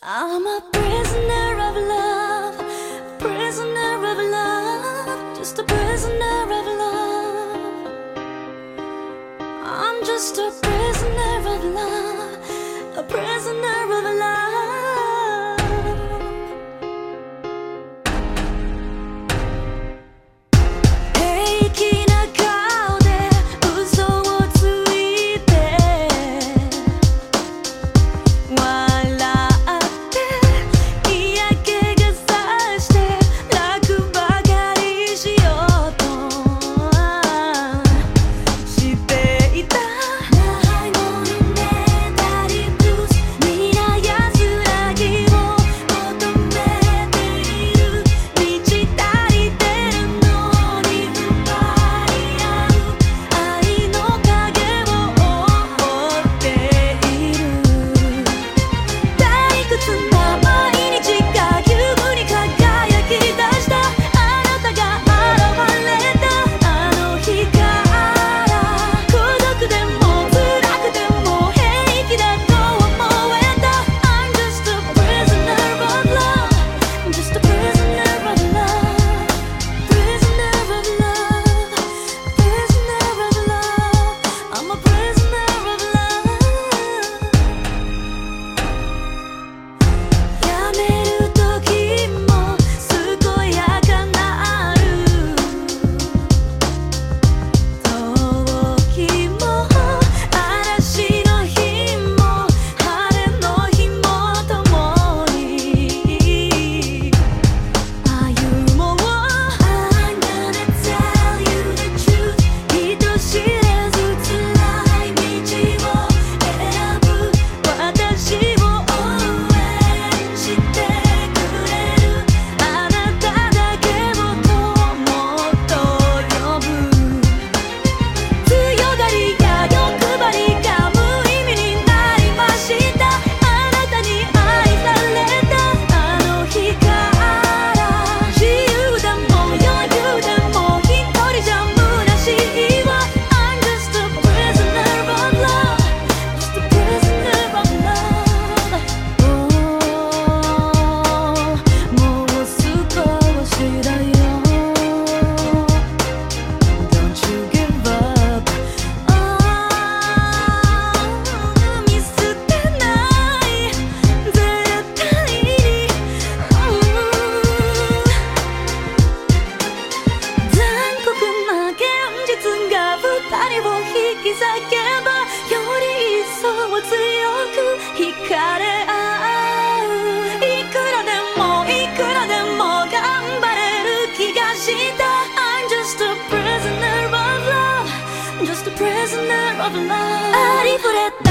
I'm a prisoner of love, prisoner of love, just a prisoner of love. I'm just a prisoner of love. けばより一層強く惹かれ合ういくらでもいくらでも頑張れる気がした I'm just a prisoner of love Just a prisoner of love ありふれた